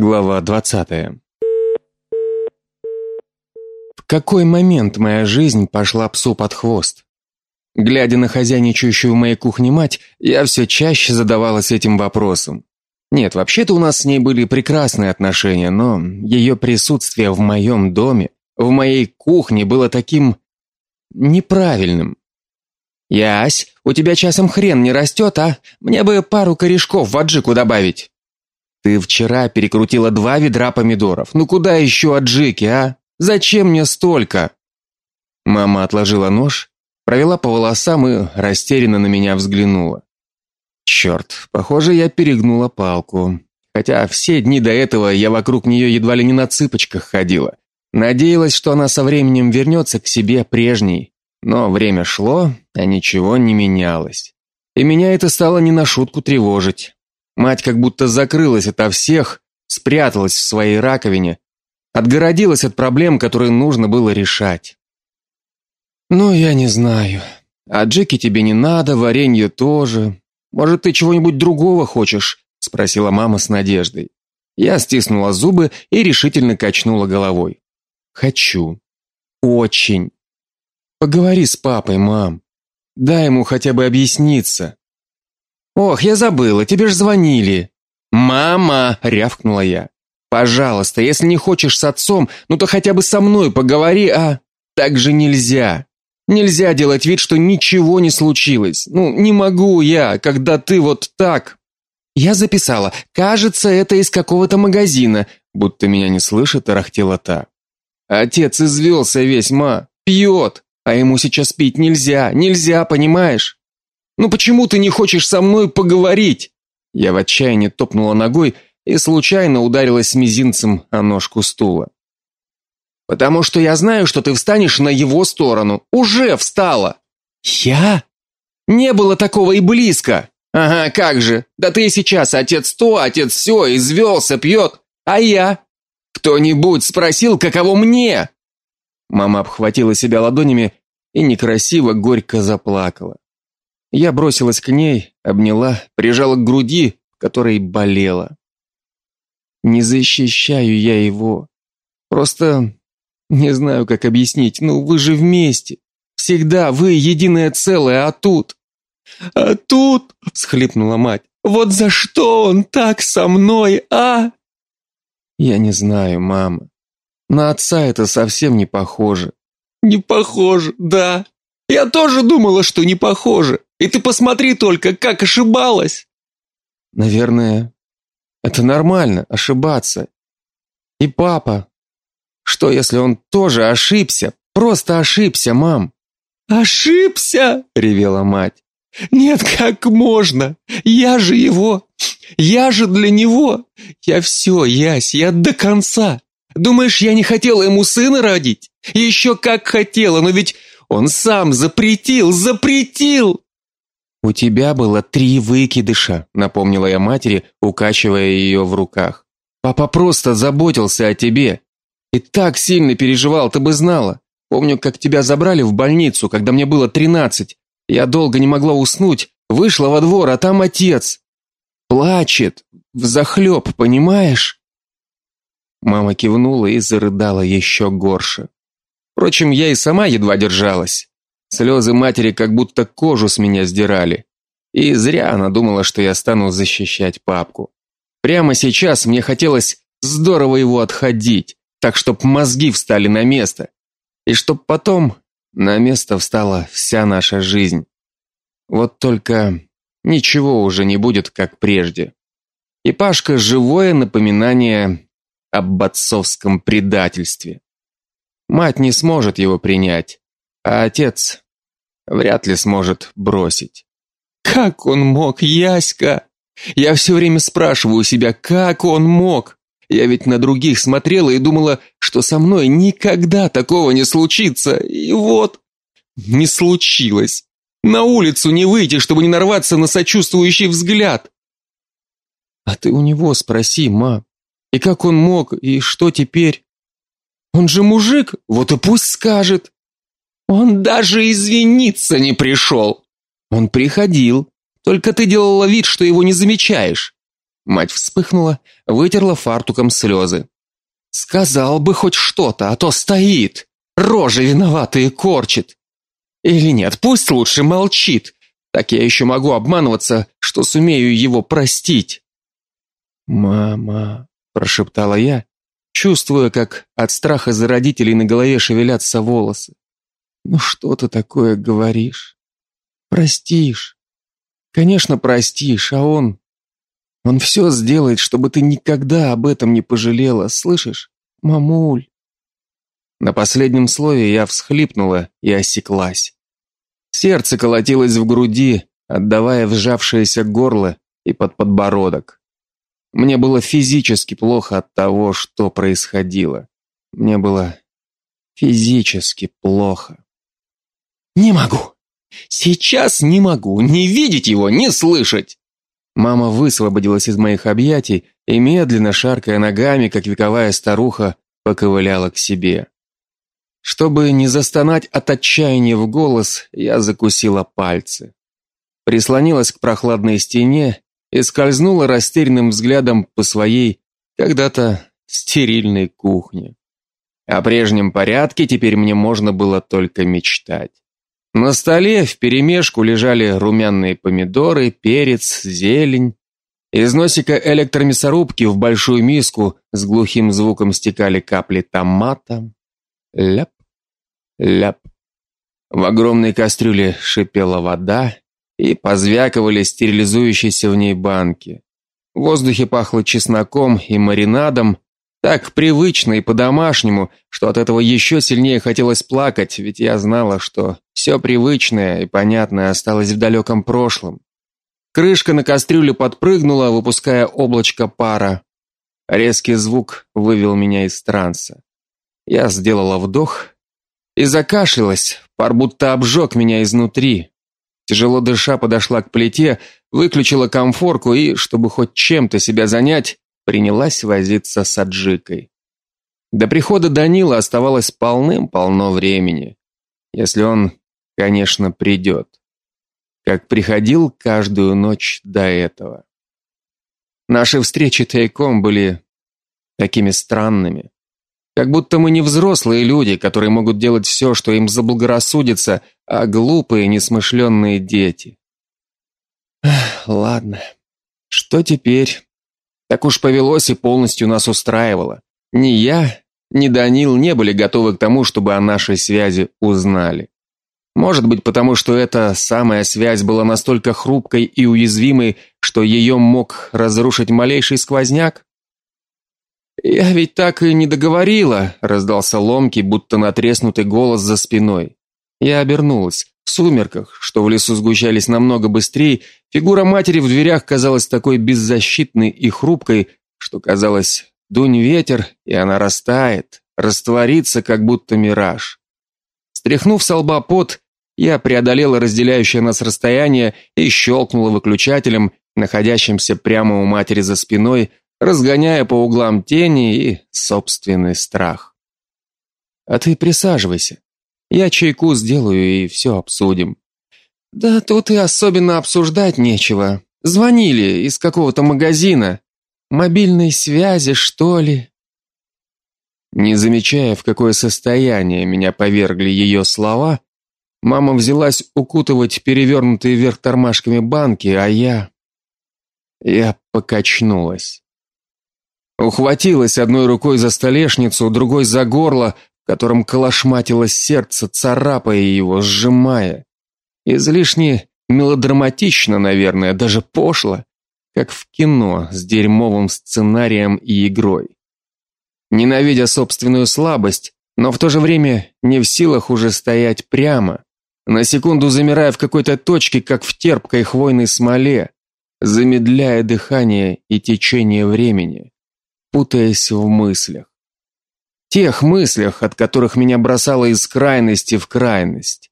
Глава 20. В какой момент моя жизнь пошла псу под хвост? Глядя на хозяйничающую в моей кухне мать, я все чаще задавалась этим вопросом. Нет, вообще-то у нас с ней были прекрасные отношения, но ее присутствие в моем доме, в моей кухне было таким неправильным. Ясь, у тебя часом хрен не растет, а? Мне бы пару корешков в аджику добавить. Ты вчера перекрутила два ведра помидоров. Ну куда еще аджики, а? Зачем мне столько? Мама отложила нож, провела по волосам и растерянно на меня взглянула. Черт, похоже, я перегнула палку. Хотя все дни до этого я вокруг нее едва ли не на цыпочках ходила. Надеялась, что она со временем вернется к себе прежней. Но время шло, а ничего не менялось. И меня это стало не на шутку тревожить. Мать как будто закрылась ото всех, спряталась в своей раковине, отгородилась от проблем, которые нужно было решать. Ну, я не знаю. А Джеки тебе не надо, варенье тоже. Может, ты чего-нибудь другого хочешь? спросила мама с надеждой. Я стиснула зубы и решительно качнула головой. Хочу. Очень. Поговори с папой, мам. Дай ему хотя бы объясниться. Ох, я забыла, тебе ж звонили. Мама, рявкнула я. Пожалуйста, если не хочешь с отцом, ну то хотя бы со мной поговори, а так же нельзя. Нельзя делать вид, что ничего не случилось. Ну, не могу я, когда ты вот так. Я записала. Кажется, это из какого-то магазина, будто меня не слышит, тарахтела та. Отец извелся весь, ма, пьет, а ему сейчас пить нельзя, нельзя, понимаешь? Ну почему ты не хочешь со мной поговорить? Я в отчаянии топнула ногой и случайно ударилась мизинцем о ножку стула. Потому что я знаю, что ты встанешь на его сторону. Уже встала. Я? Не было такого и близко. Ага, как же? Да ты сейчас отец то, отец все, извелся, пьет. А я? Кто-нибудь спросил, каково мне? Мама обхватила себя ладонями и некрасиво горько заплакала. Я бросилась к ней, обняла, прижала к груди, которой болела. Не защищаю я его. Просто не знаю, как объяснить. Ну, вы же вместе. Всегда вы единое целое, а тут А тут, всхлипнула мать. Вот за что он так со мной, а? Я не знаю, мама. На отца это совсем не похоже. Не похоже, да. Я тоже думала, что не похоже. И ты посмотри только, как ошибалась. Наверное, это нормально ошибаться. И папа. Что если он тоже ошибся? Просто ошибся, мам. Ошибся, ревела мать. Нет, как можно? Я же его. Я же для него. Я все, Ясь, я до конца. Думаешь, я не хотела ему сына родить? Еще как хотела, но ведь он сам запретил, запретил. У тебя было три выкидыша, напомнила я матери, укачивая ее в руках. Папа просто заботился о тебе. И так сильно переживал, ты бы знала. Помню, как тебя забрали в больницу, когда мне было тринадцать. Я долго не могла уснуть, вышла во двор, а там отец плачет, взахлеб, понимаешь? Мама кивнула и зарыдала еще горше. Впрочем, я и сама едва держалась. Слезы матери как будто кожу с меня сдирали. И зря она думала, что я стану защищать папку. Прямо сейчас мне хотелось здорово его отходить, так чтоб мозги встали на место, и чтоб потом на место встала вся наша жизнь. Вот только ничего уже не будет как прежде. И Пашка живое напоминание об отцовском предательстве. Мать не сможет его принять, а отец вряд ли сможет бросить. Как он мог, Яська? Я все время спрашиваю себя, как он мог? Я ведь на других смотрела и думала, что со мной никогда такого не случится. И вот не случилось. На улицу не выйти, чтобы не нарваться на сочувствующий взгляд. А ты у него спроси, ма. И как он мог, и что теперь? Он же мужик, вот и пусть скажет. Он даже извиниться не пришел. Он приходил, только ты делала вид, что его не замечаешь. Мать вспыхнула, вытерла фартуком слезы. Сказал бы хоть что-то, а то стоит, рожи виноватые корчит. Или нет, пусть лучше молчит. Так я еще могу обманываться, что сумею его простить. Мама, прошептала я, чувствуя, как от страха за родителей на голове шевелятся волосы. Ну что ты такое говоришь? Простишь. Конечно, простишь, а он он все сделает, чтобы ты никогда об этом не пожалела, слышишь? Мамуль. На последнем слове я всхлипнула и осеклась. Сердце колотилось в груди, отдавая вжавшееся горло и под подбородок. Мне было физически плохо от того, что происходило. Мне было физически плохо. Не могу. Сейчас не могу не видеть его, не слышать. Мама высвободилась из моих объятий и медленно, шаркая ногами, как вековая старуха, поковыляла к себе. Чтобы не застонать от отчаяния в голос, я закусила пальцы. Прислонилась к прохладной стене и скользнула растерянным взглядом по своей когда-то стерильной кухне. О прежнем порядке теперь мне можно было только мечтать. На столе вперемешку лежали румяные помидоры, перец, зелень. Из носика электромясорубки в большую миску с глухим звуком стекали капли томата. Ляп, ляп. В огромной кастрюле шипела вода и позвякивали стерилизующиеся в ней банки. В воздухе пахло чесноком и маринадом, так привычно и по-домашнему, что от этого еще сильнее хотелось плакать, ведь я знала, что все привычное и понятное осталось в далеком прошлом. Крышка на кастрюле подпрыгнула, выпуская облачко пара. Резкий звук вывел меня из транса. Я сделала вдох и закашлялась, пар будто обжег меня изнутри. Тяжело дыша подошла к плите, выключила комфорку и, чтобы хоть чем-то себя занять, принялась возиться с аджикой. До прихода Данила оставалось полным-полно времени. Если он, конечно, придет. Как приходил каждую ночь до этого. Наши встречи тайком были такими странными. Как будто мы не взрослые люди, которые могут делать все, что им заблагорассудится, а глупые, несмышленные дети. ладно. Что теперь? Так уж повелось и полностью нас устраивало. Ни я, ни Данил не были готовы к тому, чтобы о нашей связи узнали. Может быть, потому что эта самая связь была настолько хрупкой и уязвимой, что ее мог разрушить малейший сквозняк? Я ведь так и не договорила, раздался ломкий, будто натреснутый голос за спиной. Я обернулась. Сумерках, что в лесу сгущались намного быстрее, фигура матери в дверях казалась такой беззащитной и хрупкой, что казалось, дунь ветер, и она растает, растворится, как будто мираж. Стряхнув с лба пот, я преодолела разделяющее нас расстояние и щелкнула выключателем, находящимся прямо у матери за спиной, разгоняя по углам тени и собственный страх. А ты присаживайся. Я чайку сделаю и все обсудим. Да тут и особенно обсуждать нечего. Звонили из какого-то магазина. Мобильной связи, что ли? Не замечая, в какое состояние меня повергли ее слова, мама взялась укутывать перевернутые вверх тормашками банки, а я я покачнулась. Ухватилась одной рукой за столешницу, другой за горло, которым колошматилось сердце, царапая его, сжимая. Излишне мелодраматично, наверное, даже пошло, как в кино с дерьмовым сценарием и игрой. Ненавидя собственную слабость, но в то же время не в силах уже стоять прямо, на секунду замирая в какой-то точке, как в терпкой хвойной смоле, замедляя дыхание и течение времени, путаясь в мыслях тех мыслях, от которых меня бросало из крайности в крайность.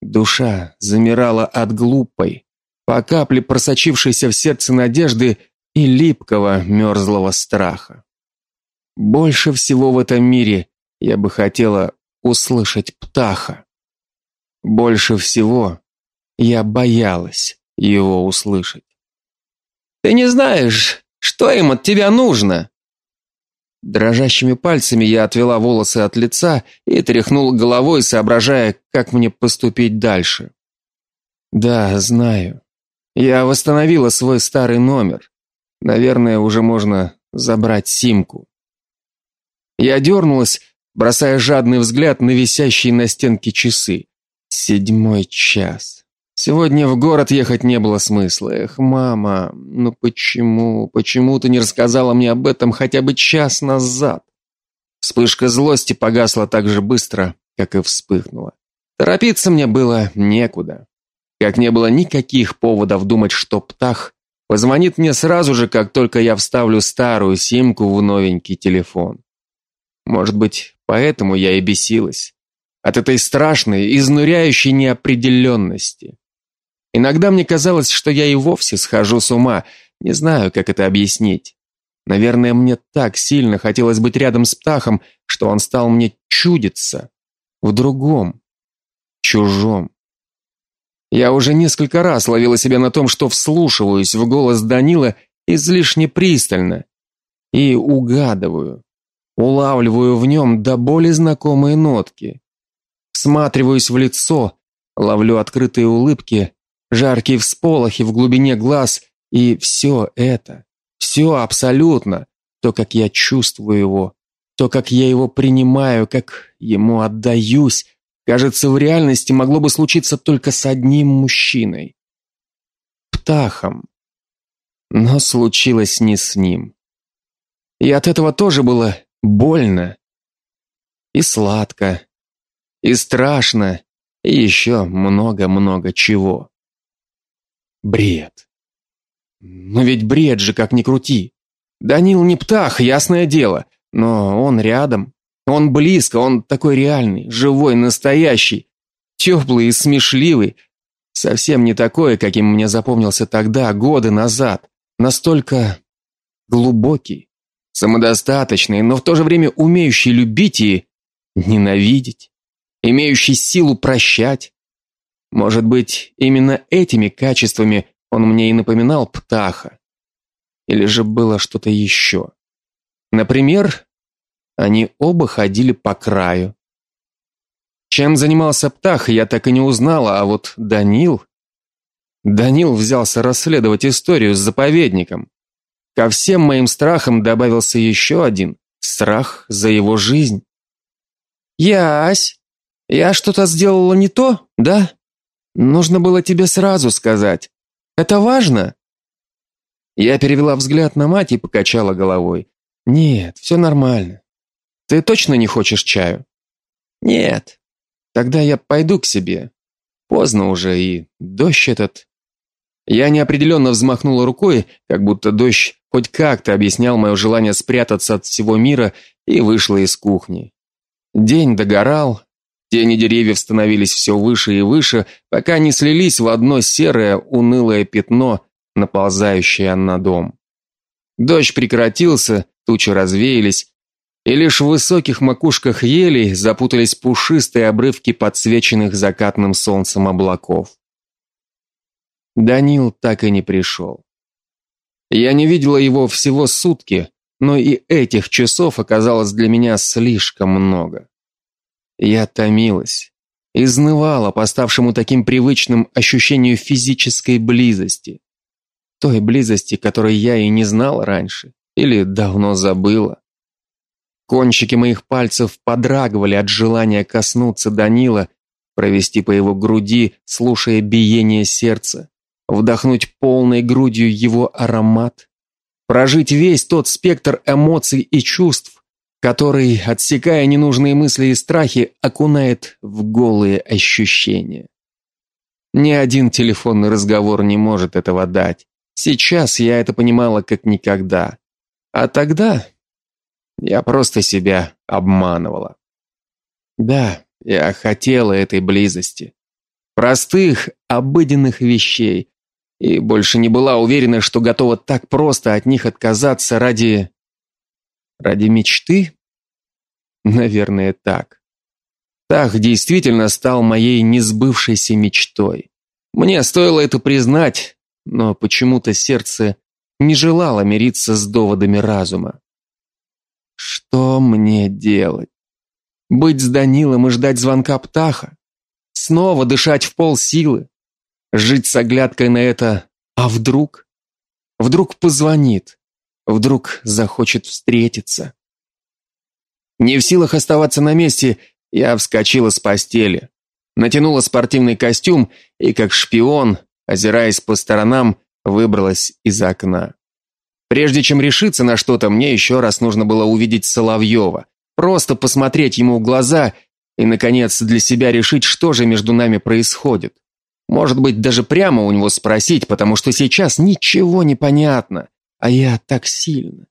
Душа замирала от глупой, по капле просочившейся в сердце надежды и липкого мерзлого страха. Больше всего в этом мире я бы хотела услышать птаха. Больше всего я боялась его услышать. Ты не знаешь, Что им от тебя нужно? Дрожащими пальцами я отвела волосы от лица и тряхнула головой, соображая, как мне поступить дальше. Да, знаю. Я восстановила свой старый номер. Наверное, уже можно забрать симку. Я дернулась, бросая жадный взгляд на висящие на стенке часы. Седьмой час. Сегодня в город ехать не было смысла. Эх, мама, ну почему, почему ты не рассказала мне об этом хотя бы час назад? Вспышка злости погасла так же быстро, как и вспыхнула. Торопиться мне было некуда. Как не было никаких поводов думать, что Птах позвонит мне сразу же, как только я вставлю старую симку в новенький телефон. Может быть, поэтому я и бесилась от этой страшной, изнуряющей неопределенности. Иногда мне казалось, что я и вовсе схожу с ума, не знаю, как это объяснить. Наверное, мне так сильно хотелось быть рядом с птахом, что он стал мне чудиться в другом, чужом. Я уже несколько раз ловила себя на том, что вслушиваюсь в голос Данила излишне пристально и угадываю, улавливаю в нем до боли знакомые нотки. Всматриваюсь в лицо, ловлю открытые улыбки, жаркие всполохи в глубине глаз, и все это, все абсолютно, то, как я чувствую его, то, как я его принимаю, как ему отдаюсь, кажется, в реальности могло бы случиться только с одним мужчиной. Птахом. Но случилось не с ним. И от этого тоже было больно и сладко, и страшно, и еще много-много чего. Бред. Но ведь бред же, как ни крути. Данил не птах, ясное дело, но он рядом. Он близко, он такой реальный, живой, настоящий, теплый и смешливый. Совсем не такой, каким мне запомнился тогда, годы назад. Настолько глубокий, самодостаточный, но в то же время умеющий любить и ненавидеть, имеющий силу прощать, может быть, именно этими качествами он мне и напоминал птаха. Или же было что-то еще. Например, они оба ходили по краю. Чем занимался птах, я так и не узнала, а вот Данил... Данил взялся расследовать историю с заповедником. Ко всем моим страхам добавился еще один страх за его жизнь. Ясь, я что-то сделала не то, да? Нужно было тебе сразу сказать. Это важно. Я перевела взгляд на мать и покачала головой. Нет, все нормально. Ты точно не хочешь чаю? Нет. Тогда я пойду к себе. Поздно уже и дождь этот. Я неопределенно взмахнула рукой, как будто дождь хоть как-то объяснял мое желание спрятаться от всего мира, и вышла из кухни. День догорал, Тени деревьев становились все выше и выше, пока не слились в одно серое, унылое пятно, наползающее на дом. Дождь прекратился, тучи развеялись, и лишь в высоких макушках елей запутались пушистые обрывки подсвеченных закатным солнцем облаков. Данил так и не пришел. Я не видела его всего сутки, но и этих часов оказалось для меня слишком много. Я томилась, изнывала по ставшему таким привычным ощущению физической близости. Той близости, которой я и не знала раньше или давно забыла. Кончики моих пальцев подрагивали от желания коснуться Данила, провести по его груди, слушая биение сердца, вдохнуть полной грудью его аромат, прожить весь тот спектр эмоций и чувств, который, отсекая ненужные мысли и страхи, окунает в голые ощущения. Ни один телефонный разговор не может этого дать. Сейчас я это понимала как никогда. А тогда я просто себя обманывала. Да, я хотела этой близости. Простых, обыденных вещей. И больше не была уверена, что готова так просто от них отказаться ради Ради мечты? Наверное, так. Тах действительно стал моей несбывшейся мечтой. Мне стоило это признать, но почему-то сердце не желала мириться с доводами разума. Что мне делать? Быть с Данилом и ждать звонка Птаха? Снова дышать в полсилы? Жить с оглядкой на это «а вдруг?» Вдруг позвонит? Вдруг захочет встретиться? Не в силах оставаться на месте, я вскочила с постели, натянула спортивный костюм и, как шпион, озираясь по сторонам, выбралась из окна. Прежде чем решиться на что-то, мне еще раз нужно было увидеть Соловьева, просто посмотреть ему в глаза и наконец для себя решить, что же между нами происходит. Может быть, даже прямо у него спросить, потому что сейчас ничего не понятно, а я так сильно,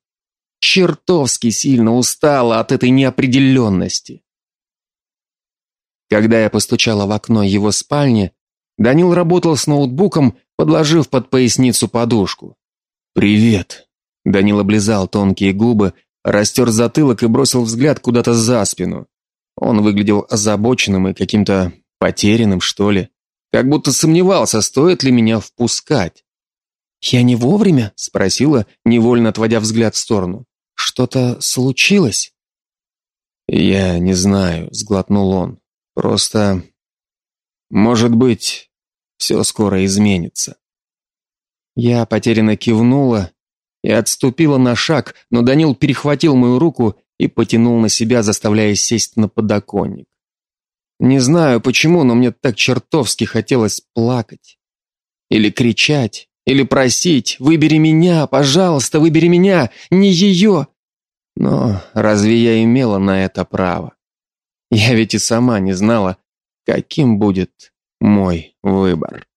чертовски сильно устала от этой неопределенности. Когда я постучала в окно его спальни, Данил работал с ноутбуком, подложив под поясницу подушку. Привет. Данил облизал тонкие губы, растер затылок и бросил взгляд куда-то за спину. Он выглядел озабоченным и каким-то потерянным, что ли, как будто сомневался, стоит ли меня впускать. Я не вовремя, спросила, невольно отводя взгляд в сторону. Что-то случилось? Я не знаю, сглотнул он. Просто может быть, все скоро изменится. Я потерянно кивнула и отступила на шаг, но Данил перехватил мою руку и потянул на себя, заставляя сесть на подоконник. Не знаю почему, но мне так чертовски хотелось плакать или кричать, или просить: "Выбери меня, пожалуйста, выбери меня, не ее!» Но разве я имела на это право? Я ведь и сама не знала, каким будет мой выбор.